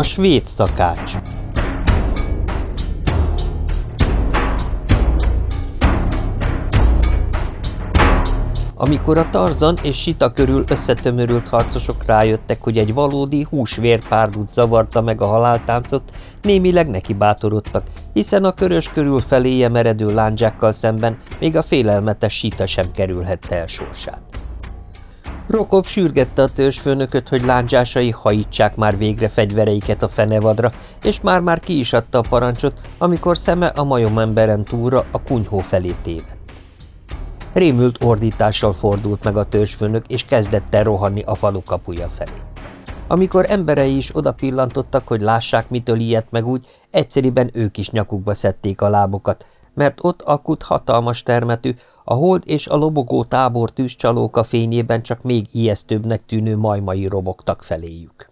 A svéd szakács Amikor a Tarzan és Sita körül összetömörült harcosok rájöttek, hogy egy valódi húsvérpárdút zavarta meg a haláltáncot, némileg neki bátorodtak, hiszen a körös körül feléje meredő lándzsákkal szemben még a félelmetes Sita sem kerülhette el sorsát. Rokob sürgette a törzsfőnököt, hogy lándzsásai hajítsák már végre fegyvereiket a fenevadra, és már-már ki is adta a parancsot, amikor szeme a majomemberen túlra a kunyhó felé tévedt. Rémült ordítással fordult meg a törzsfőnök, és kezdett el rohanni a falu kapuja felé. Amikor emberei is oda pillantottak, hogy lássák, mitől ilyet meg úgy, egyszeriben ők is nyakukba szedték a lábokat, mert ott akut hatalmas termetű, a hold és a lobogó tábor tűzcsalóka fényében csak még ijesztőbbnek tűnő majmai robogtak feléjük.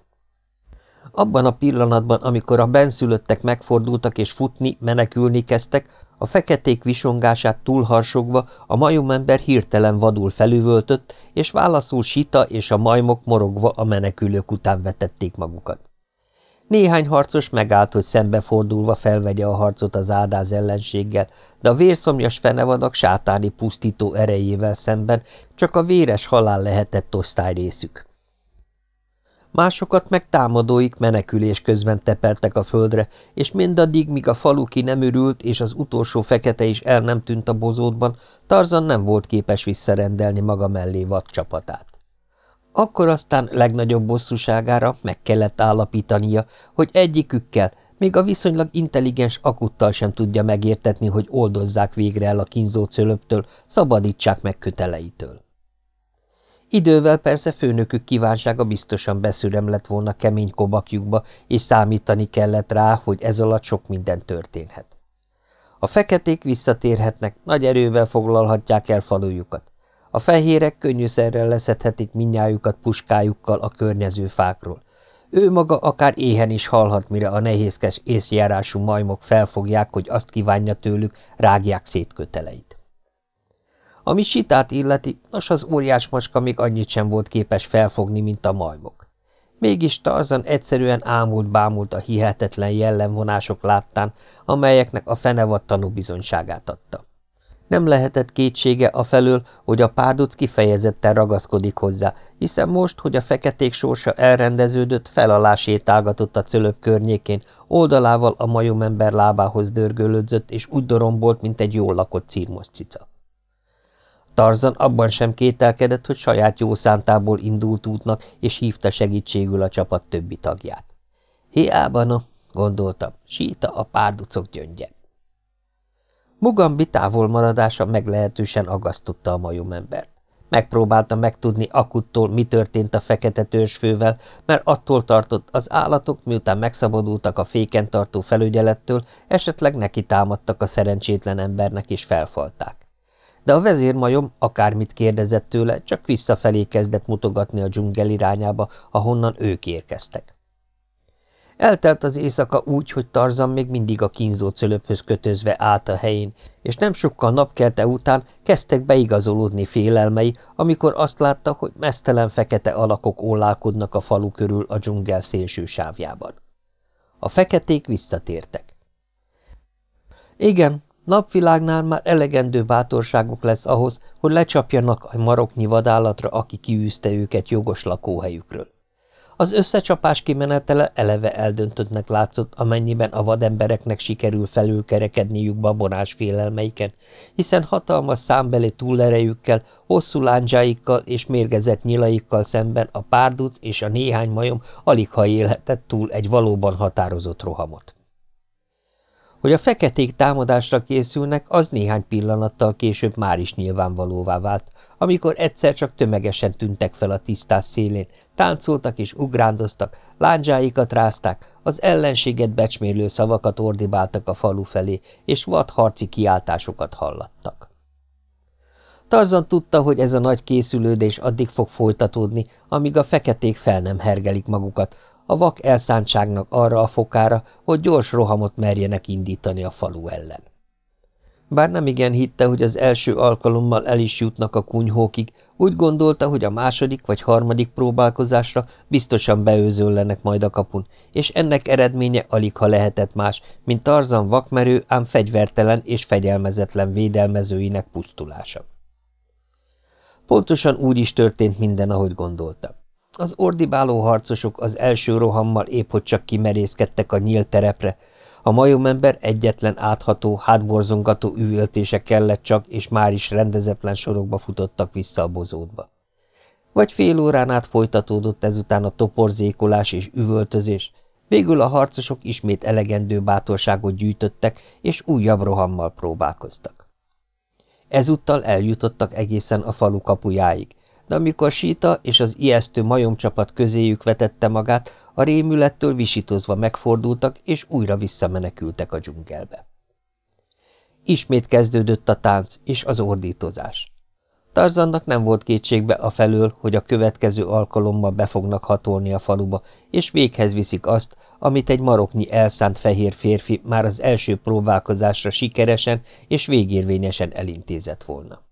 Abban a pillanatban, amikor a benszülöttek megfordultak és futni, menekülni kezdtek, a feketék visongását túlharsogva a majomember hirtelen vadul felüvöltött, és válaszul sita és a majmok morogva a menekülők után vetették magukat. Néhány harcos megállt, hogy szembefordulva felvegye a harcot az ádáz ellenséggel, de a vérszomjas fenevadak sátáni pusztító erejével szemben csak a véres halál lehetett osztályrészük. Másokat meg támadóik menekülés közben tepeltek a földre, és mindaddig, míg a falu ki nem ürült, és az utolsó fekete is el nem tűnt a bozótban, Tarzan nem volt képes visszarendelni maga mellé vad csapatát. Akkor aztán legnagyobb bosszúságára meg kellett állapítania, hogy egyikükkel, még a viszonylag intelligens akuttal sem tudja megértetni, hogy oldozzák végre el a kínzó cölöptől, szabadítsák meg köteleitől. Idővel persze főnökük kívánsága biztosan beszürem lett volna kemény kobakjukba, és számítani kellett rá, hogy ez alatt sok minden történhet. A feketék visszatérhetnek, nagy erővel foglalhatják el falujukat. A fehérek könnyűszerrel leszedhetik minnyájukat puskájukkal a környező fákról. Ő maga akár éhen is halhat, mire a nehézkes észjárású majmok felfogják, hogy azt kívánja tőlük, rágják szét köteleit. Ami sitát illeti, nos az óriás macska még annyit sem volt képes felfogni, mint a majmok. Mégis Tarzan egyszerűen ámult-bámult a hihetetlen jellemvonások láttán, amelyeknek a fenevad tanú bizonyságát adta. Nem lehetett kétsége a felől, hogy a párduc kifejezetten ragaszkodik hozzá, hiszen most, hogy a feketék sorsa elrendeződött, felalá sétálgatott a cölöp környékén, oldalával a majomember lábához dörgölödzött, és úgy dorombolt, mint egy jól lakott círmos cica. Tarzan abban sem kételkedett, hogy saját jó szántából indult útnak, és hívta segítségül a csapat többi tagját. Hiába no, gondoltam, síta a párducok gyöngye. Mugambi távolmaradása meglehetősen agasztotta a majomembert. Megpróbálta megtudni Akuttól, mi történt a fekete törzsfővel, mert attól tartott, az állatok, miután megszabadultak a féken tartó felügyelettől, esetleg neki támadtak a szerencsétlen embernek és felfalták de a vezérmajom akármit kérdezett tőle, csak visszafelé kezdett mutogatni a dzsungel irányába, ahonnan ők érkeztek. Eltelt az éjszaka úgy, hogy Tarzan még mindig a kínzó cölöphöz kötözve állt a helyén, és nem sokkal napkelte után kezdtek beigazolódni félelmei, amikor azt látta, hogy mesztelen fekete alakok ólálkodnak a falu körül a dzsungel szélső sávjában. A feketék visszatértek. Igen, Napvilágnál már elegendő bátorságuk lesz ahhoz, hogy lecsapjanak a maroknyi vadállatra, aki kiűzte őket jogos lakóhelyükről. Az összecsapás kimenetele eleve eldöntöttnek látszott, amennyiben a vadembereknek sikerül felülkerekedniük babonás félelmeiken, hiszen hatalmas számbeli túlerejükkel, hosszú lándzsáikkal és mérgezett nyilaikkal szemben a párduc és a néhány majom alig ha élhetett túl egy valóban határozott rohamot. Hogy a feketék támadásra készülnek, az néhány pillanattal később már is nyilvánvalóvá vált, amikor egyszer csak tömegesen tűntek fel a tisztás szélén, táncoltak és ugrándoztak, lándzsáikat rázták, az ellenséget becsmérlő szavakat ordibáltak a falu felé, és vad harci kiáltásokat hallattak. Tarzan tudta, hogy ez a nagy készülődés addig fog folytatódni, amíg a feketék fel nem hergelik magukat, a vak elszántságnak arra a fokára, hogy gyors rohamot merjenek indítani a falu ellen. Bár nem igen hitte, hogy az első alkalommal el is jutnak a kunyhókig, úgy gondolta, hogy a második vagy harmadik próbálkozásra biztosan beőzöllenek majd a kapun, és ennek eredménye alig ha lehetett más, mint Tarzan vakmerő, ám fegyvertelen és fegyelmezetlen védelmezőinek pusztulása. Pontosan úgy is történt minden, ahogy gondolta. Az ordibáló harcosok az első rohammal épp hogy csak kimerészkedtek a nyílt terepre, a majomember egyetlen átható, hátborzongató üvöltése kellett csak, és már is rendezetlen sorokba futottak vissza a bozótba. Vagy fél órán át folytatódott ezután a toporzékolás és üvöltözés, végül a harcosok ismét elegendő bátorságot gyűjtöttek, és újabb rohammal próbálkoztak. Ezúttal eljutottak egészen a falu kapujáig, de amikor Síta és az ijesztő majomcsapat közéjük vetette magát, a rémülettől visítozva megfordultak, és újra visszamenekültek a dzsungelbe. Ismét kezdődött a tánc és az ordítozás. Tarzannak nem volt kétségbe a felől, hogy a következő alkalommal be fognak hatolni a faluba, és véghez viszik azt, amit egy maroknyi elszánt fehér férfi már az első próbálkozásra sikeresen és végérvényesen elintézett volna.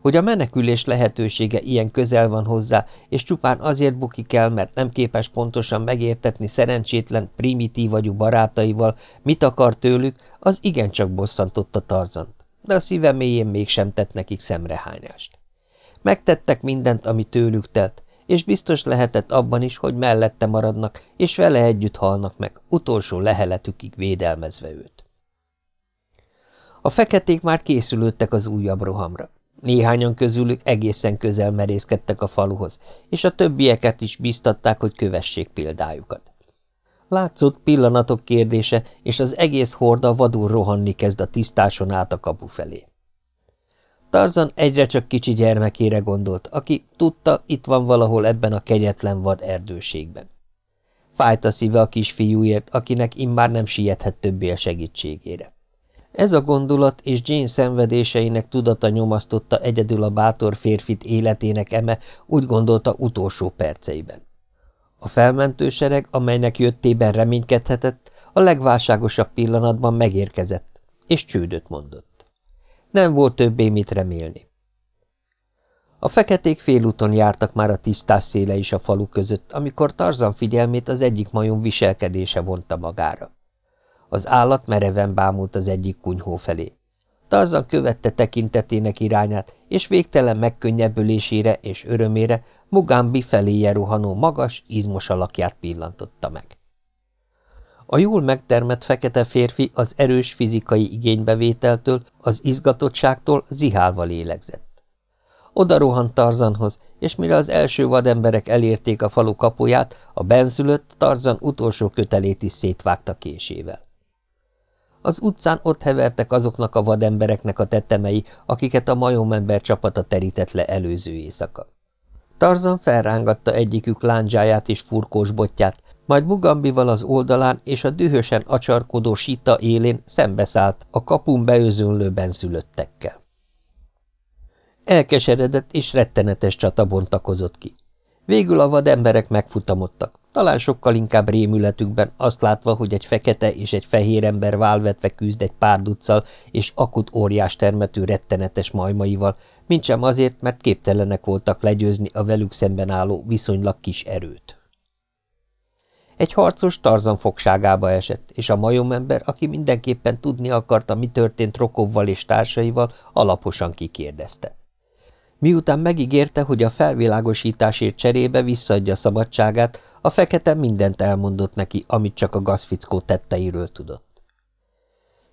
Hogy a menekülés lehetősége ilyen közel van hozzá, és csupán azért bukik el, mert nem képes pontosan megértetni szerencsétlen, primitív agyú barátaival, mit akar tőlük, az igencsak bosszantotta Tarzant, de a szíve mélyén mégsem tett nekik szemrehányást. Megtettek mindent, ami tőlük telt, és biztos lehetett abban is, hogy mellette maradnak, és vele együtt halnak meg, utolsó leheletükig védelmezve őt. A feketék már készülődtek az újabb rohamra. Néhányan közülük egészen közel merészkedtek a faluhoz, és a többieket is biztatták, hogy kövessék példájukat. Látszott pillanatok kérdése, és az egész horda vadul rohanni kezd a tisztáson át a kapu felé. Tarzan egyre csak kicsi gyermekére gondolt, aki tudta, itt van valahol ebben a kegyetlen vad erdőségben. Fájt a szíve a kisfiúért, akinek immár nem siethet többé a segítségére. Ez a gondolat és Jane szenvedéseinek tudata nyomasztotta egyedül a bátor férfit életének eme, úgy gondolta utolsó perceiben. A felmentősereg, amelynek jöttében reménykedhetett, a legválságosabb pillanatban megérkezett, és csődöt mondott. Nem volt többé mit remélni. A feketék félúton jártak már a tisztás széle is a falu között, amikor Tarzan figyelmét az egyik majom viselkedése vonta magára. Az állat mereven bámult az egyik kunyhó felé. Tarzan követte tekintetének irányát, és végtelen megkönnyebbülésére és örömére Mugambi feléje rohanó magas, izmos alakját pillantotta meg. A jól megtermett fekete férfi az erős fizikai igénybevételtől, az izgatottságtól zihálva lélegzett. Oda rohant Tarzanhoz, és mire az első vademberek elérték a falu kapuját, a benszülött Tarzan utolsó kötelét is szétvágta késével. Az utcán ott hevertek azoknak a vadembereknek a tettemei, akiket a majomember csapata terített le előző éjszaka. Tarzan felrángatta egyikük lándzsáját és furkós botját, majd Mugambival az oldalán és a dühösen acsarkodó sita élén szembeszállt a kapun beőzönlő benszülöttekkel. Elkeseredett és rettenetes csata bontakozott ki. Végül a vademberek megfutamodtak, talán sokkal inkább rémületükben, azt látva, hogy egy fekete és egy fehér ember válvetve küzd egy pár duccal és akut óriás termetű rettenetes majmaival, mintsem azért, mert képtelenek voltak legyőzni a velük szemben álló viszonylag kis erőt. Egy harcos Tarzan fogságába esett, és a majomember, aki mindenképpen tudni akarta, mi történt Rokovval és társaival, alaposan kikérdezte. Miután megígérte, hogy a felvilágosításért cserébe visszaadja szabadságát, a fekete mindent elmondott neki, amit csak a gazfickó tetteiről tudott.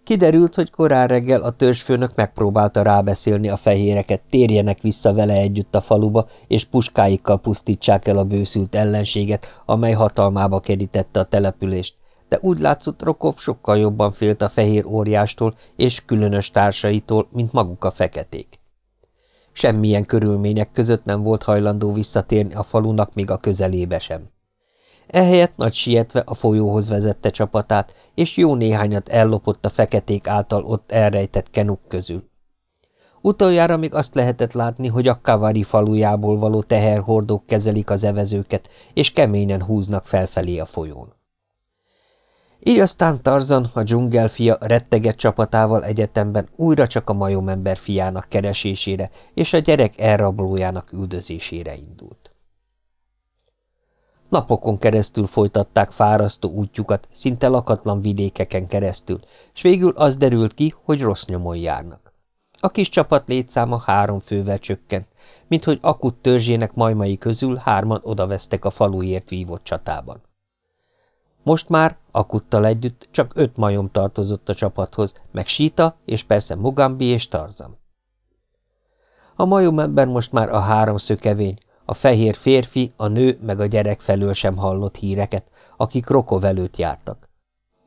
Kiderült, hogy korán reggel a törzsfőnök megpróbálta rábeszélni a fehéreket, térjenek vissza vele együtt a faluba, és puskáikkal pusztítsák el a bőszült ellenséget, amely hatalmába kerítette a települést, de úgy látszott, Rokov sokkal jobban félt a fehér óriástól és különös társaitól, mint maguk a feketék. Semmilyen körülmények között nem volt hajlandó visszatérni a falunak még a közelébe sem. Ehelyett nagy sietve a folyóhoz vezette csapatát, és jó néhányat ellopott a feketék által ott elrejtett kenuk közül. Utoljára még azt lehetett látni, hogy a Kavari falujából való teherhordók kezelik az evezőket, és keményen húznak felfelé a folyón. Így aztán Tarzan, a dzsungelfia retteget csapatával egyetemben újra csak a majomember fiának keresésére és a gyerek elrablójának üldözésére indult. Napokon keresztül folytatták fárasztó útjukat, szinte lakatlan vidékeken keresztül, és végül az derült ki, hogy rossz nyomon járnak. A kis csapat létszáma három fővel csökkent, mint hogy akut törzsének majmai közül hárman odavesztek a faluért vívott csatában. Most már, akuttal együtt, csak öt majom tartozott a csapathoz, meg Sita, és persze Mugambi és Tarzan. A majom ember most már a három szökevény, a fehér férfi, a nő meg a gyerek felől sem hallott híreket, akik Rokov előtt jártak.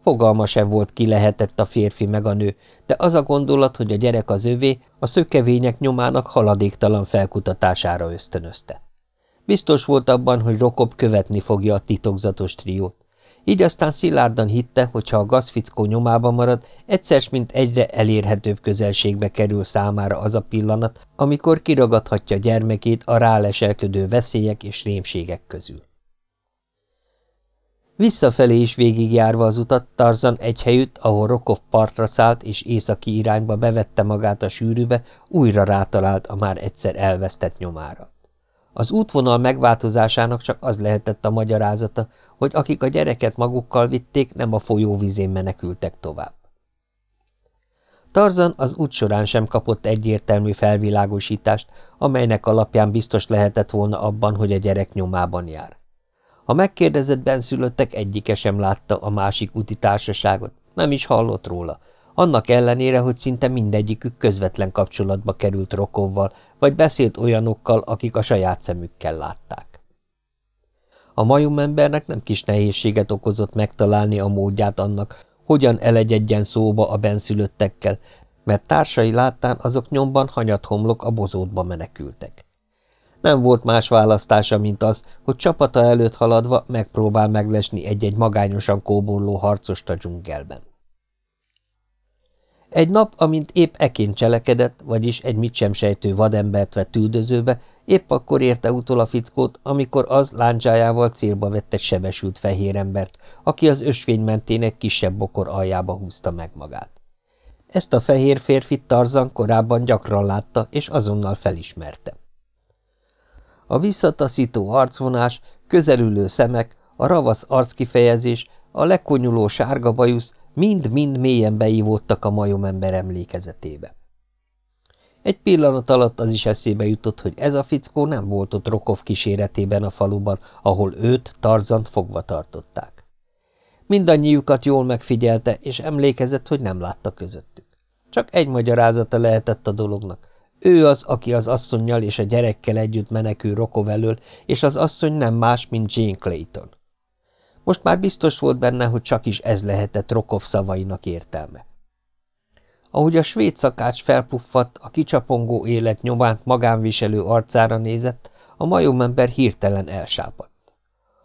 Fogalma sem volt, ki lehetett a férfi meg a nő, de az a gondolat, hogy a gyerek az övé, a szökevények nyomának haladéktalan felkutatására ösztönözte. Biztos volt abban, hogy Rokop követni fogja a titokzatos triót. Így aztán szilárdan hitte, hogy ha a gazfickó nyomába marad, egyszer mint egyre elérhetőbb közelségbe kerül számára az a pillanat, amikor kiragadhatja gyermekét a ráleselkedő veszélyek és rémségek közül. Visszafelé is végigjárva az utat, Tarzan egy helyütt, ahol Rokov partra szállt és északi irányba bevette magát a sűrűbe, újra rátalált a már egyszer elvesztett nyomára. Az útvonal megváltozásának csak az lehetett a magyarázata, hogy akik a gyereket magukkal vitték, nem a folyó vizén menekültek tovább. Tarzan az út során sem kapott egyértelmű felvilágosítást, amelynek alapján biztos lehetett volna abban, hogy a gyerek nyomában jár. A megkérdezett benszülöttek egyike sem látta a másik úti társaságot, nem is hallott róla, annak ellenére, hogy szinte mindegyikük közvetlen kapcsolatba került Rokovval, vagy beszélt olyanokkal, akik a saját szemükkel látták. A majomembernek nem kis nehézséget okozott megtalálni a módját annak, hogyan elegyedjen szóba a benszülöttekkel, mert társai láttán azok nyomban hanyat homlok a bozótba menekültek. Nem volt más választása, mint az, hogy csapata előtt haladva megpróbál meglesni egy-egy magányosan kóborló harcost a dzsungelben. Egy nap, amint épp eként cselekedett, vagyis egy mit sem sejtő vadembert vett üldözőbe, épp akkor érte utol a fickót, amikor az láncsájával célba vett egy sebesült embert, aki az ösvény mentén egy kisebb bokor aljába húzta meg magát. Ezt a fehér férfit Tarzan korábban gyakran látta, és azonnal felismerte. A visszataszító arcvonás, közelülő szemek, a ravasz arckifejezés, a lekonyuló sárga bajusz mind-mind mélyen beívódtak a majomember emlékezetébe. Egy pillanat alatt az is eszébe jutott, hogy ez a fickó nem volt ott Rokov kíséretében a faluban, ahol őt, Tarzant fogva tartották. Mindannyiukat jól megfigyelte, és emlékezett, hogy nem látta közöttük. Csak egy magyarázata lehetett a dolognak. Ő az, aki az asszonnyal és a gyerekkel együtt menekül Rokov elől, és az asszony nem más, mint Jane Clayton. Most már biztos volt benne, hogy csak is ez lehetett Rokov szavainak értelme. Ahogy a svéd szakács felpuffadt, a kicsapongó élet nyomát magánviselő arcára nézett, a majomember hirtelen elsápadt.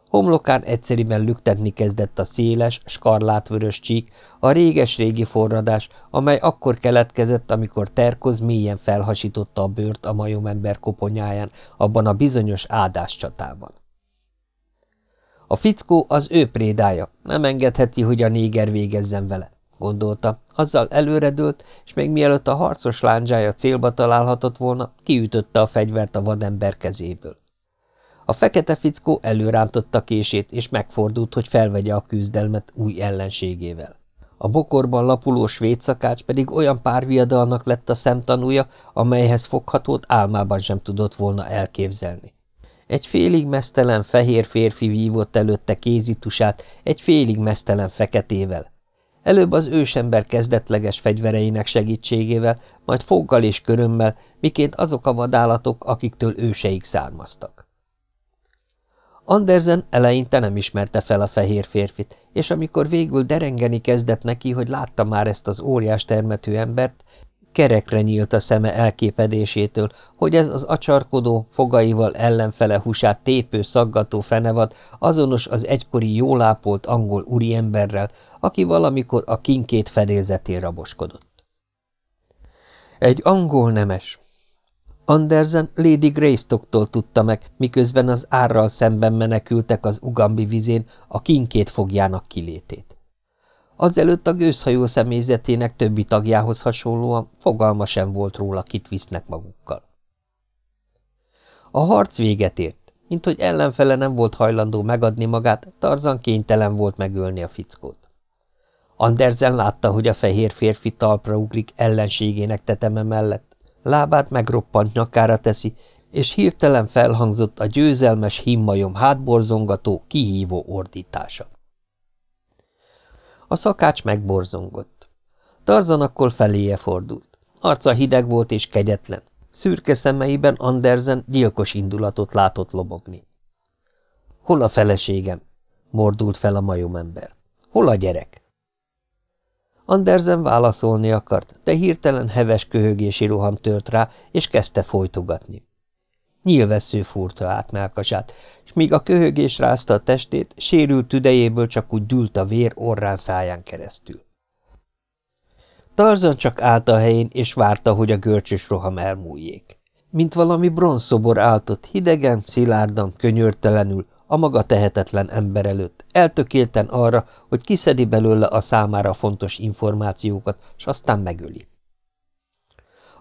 Homlokán egyszeriben lüktetni kezdett a széles, skarlátvörös csík, a réges-régi forradás, amely akkor keletkezett, amikor Terkoz mélyen felhasította a bőrt a majomember koponyáján abban a bizonyos áldás csatában. A fickó az ő prédája, nem engedheti, hogy a néger végezzen vele, gondolta. Azzal előredőlt, és még mielőtt a harcos lándzsája célba találhatott volna, kiütötte a fegyvert a vadember kezéből. A fekete fickó előrántotta kését, és megfordult, hogy felvegye a küzdelmet új ellenségével. A bokorban lapuló svéd szakács pedig olyan párviadalnak lett a szemtanúja, amelyhez foghatót álmában sem tudott volna elképzelni. Egy félig mesztelen fehér férfi vívott előtte kézitusát egy félig mesztelen feketével. Előbb az ősember kezdetleges fegyvereinek segítségével, majd foggal és körömmel, miként azok a vadállatok, akiktől őseik származtak. Andersen eleinte nem ismerte fel a fehér férfit, és amikor végül derengeni kezdett neki, hogy látta már ezt az óriás termetű embert, kerekre nyílt a szeme elképedésétől, hogy ez az acsarkodó, fogaival ellenfele húsát tépő, szaggató fenevad azonos az egykori jólápolt angol úriemberrel, aki valamikor a kinkét fedélzetén raboskodott. Egy angol nemes, Andersen Lady Greystocktól tudta meg, miközben az árral szemben menekültek az Ugambi vizén a kinkét fogjának kilétét. Azelőtt a gőzhajó személyzetének többi tagjához hasonlóan fogalma sem volt róla, kit visznek magukkal. A harc véget ért, mint hogy ellenfele nem volt hajlandó megadni magát, Tarzan kénytelen volt megölni a fickót. Andersen látta, hogy a fehér férfi talpra ugrik ellenségének teteme mellett, lábát megroppant nyakára teszi, és hirtelen felhangzott a győzelmes himmajom hátborzongató, kihívó ordítása. A szakács megborzongott. Tarzan akkor feléje fordult. Arca hideg volt és kegyetlen. Szürke szemeiben Andersen gyilkos indulatot látott lobogni. – Hol a feleségem? – mordult fel a majomember. – Hol a gyerek? Andersen válaszolni akart, de hirtelen heves köhögési roham tört rá, és kezdte folytogatni. Nyilvessző fúrta át melkasát, míg a köhögés rázta a testét, sérült tüdejéből csak úgy dült a vér orrán száján keresztül. Tarzan csak állt a helyén, és várta, hogy a görcsös roham elmúljék. Mint valami bronzszobor áltott, hidegen, szilárdan, könyörtelenül, a maga tehetetlen ember előtt, eltökélten arra, hogy kiszedi belőle a számára fontos információkat, s aztán megöli.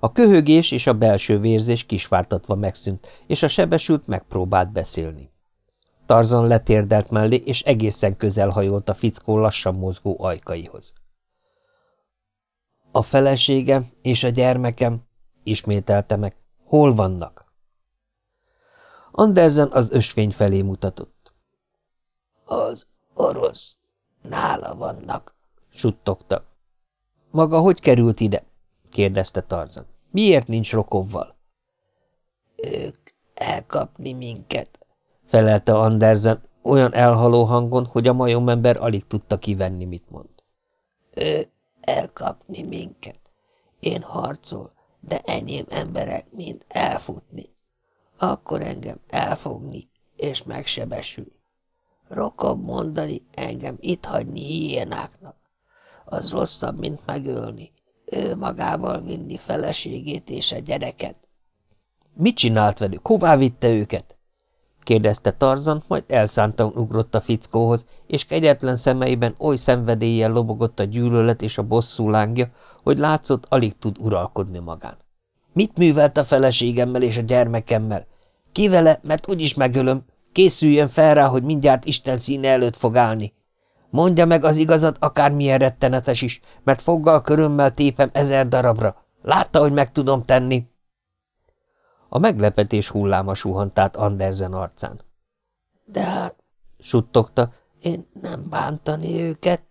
A köhögés és a belső vérzés kisvártatva megszűnt, és a sebesült megpróbált beszélni. Tarzan letérdelt mellé, és egészen közel hajolt a fickó lassan mozgó ajkaihoz. A feleségem és a gyermekem, ismételte meg, hol vannak? Andersen az ösvény felé mutatott. Az orosz nála vannak, suttogta. Maga hogy került ide? kérdezte Tarzan. Miért nincs rokovval? Ők elkapni minket, felelte Andersen olyan elhaló hangon, hogy a majomember alig tudta kivenni, mit mond. Ő elkapni minket. Én harcol, de enyém emberek mind elfutni. Akkor engem elfogni, és megsebesül. Rokov mondani engem itt hagyni hiénáknak. Az rosszabb, mint megölni ő magával vinni feleségét és a gyereket. Mit csinált velük? Hová vitte őket? Kérdezte Tarzan, majd elszántan ugrott a fickóhoz, és kegyetlen szemeiben oly szenvedéllyel lobogott a gyűlölet és a bosszú lángja, hogy látszott, alig tud uralkodni magán. Mit művelt a feleségemmel és a gyermekemmel? Ki vele, mert úgyis megölöm. Készüljön fel rá, hogy mindjárt Isten színe előtt fog állni. Mondja meg az igazat, akármilyen rettenetes is, mert foggal körömmel tépem ezer darabra. Látta, hogy meg tudom tenni. A meglepetés hulláma suhant át Andersen arcán. De hát, suttogta, én nem bántani őket.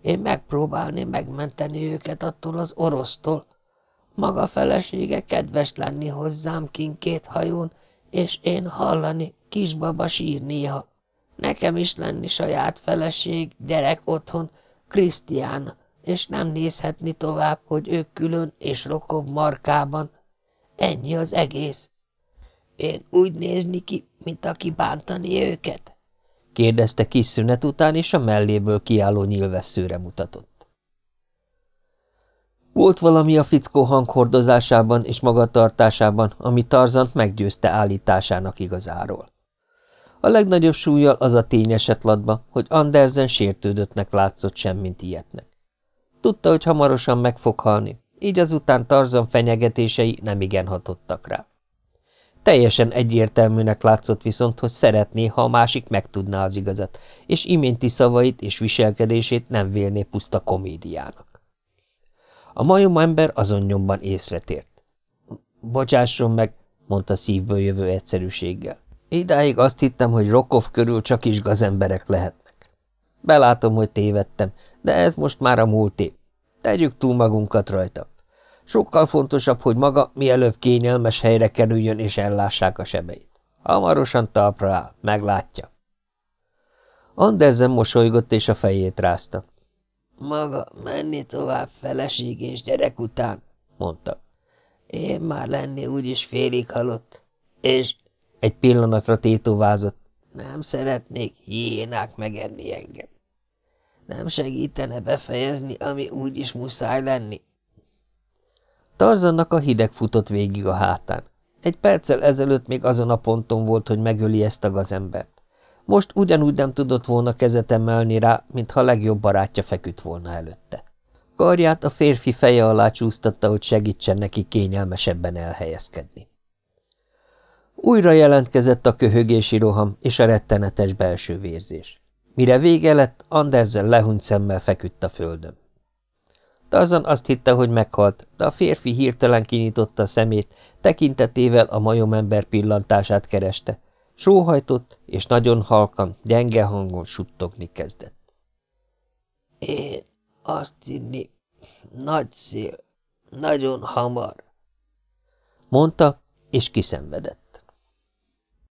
Én megpróbálni megmenteni őket attól az orosztól. Maga felesége kedves lenni hozzám kinkét hajón, és én hallani kisbaba sír néha. Nekem is lenni saját feleség, gyerek otthon, Krisztiána, és nem nézhetni tovább, hogy ők külön és Rokov markában. Ennyi az egész. Én úgy nézni ki, mint aki bántani őket? kérdezte kis szünet után, és a melléből kiálló nyilvesszőre mutatott. Volt valami a fickó hanghordozásában és magatartásában, ami Tarzant meggyőzte állításának igazáról. A legnagyobb súlyjal az a tény esett hogy Andersen sértődöttnek látszott semmint ilyetnek. Tudta, hogy hamarosan meg fog halni, így azután Tarzan fenyegetései nem igen hatottak rá. Teljesen egyértelműnek látszott viszont, hogy szeretné, ha a másik megtudná az igazat, és iménti szavait és viselkedését nem vélné puszta komédiának. A majom ember azon nyomban észre tért. – Bocsásson meg, mondta szívből jövő egyszerűséggel. Idáig azt hittem, hogy Rokov körül csak is gazemberek lehetnek. Belátom, hogy tévedtem, de ez most már a múlté. Tegyük túl magunkat rajta. Sokkal fontosabb, hogy maga mielőbb kényelmes helyre kerüljön és ellássák a sebeit. Hamarosan talpra áll, meglátja. Andersen mosolygott és a fejét rázta. Maga menni tovább feleség és gyerek után, mondta. Én már lenni úgyis félig halott, és egy pillanatra tétovázott. Nem szeretnék hiénák megenni engem. Nem segítene befejezni, ami úgy is muszáj lenni. Tarzannak a hideg futott végig a hátán. Egy perccel ezelőtt még azon a ponton volt, hogy megöli ezt a gazembert. Most ugyanúgy nem tudott volna kezet emelni rá, mintha legjobb barátja feküdt volna előtte. Karját a férfi feje alá csúsztatta, hogy segítsen neki kényelmesebben elhelyezkedni. Újra jelentkezett a köhögési roham és a rettenetes belső vérzés. Mire vége lett, Andersen lehunyt szemmel feküdt a földön. Tarzan azt hitte, hogy meghalt, de a férfi hirtelen kinyitotta a szemét, tekintetével a majomember pillantását kereste, sóhajtott, és nagyon halkan, gyenge hangon suttogni kezdett. – Én azt hinni, nagy szél, nagyon hamar – mondta, és kiszenvedett.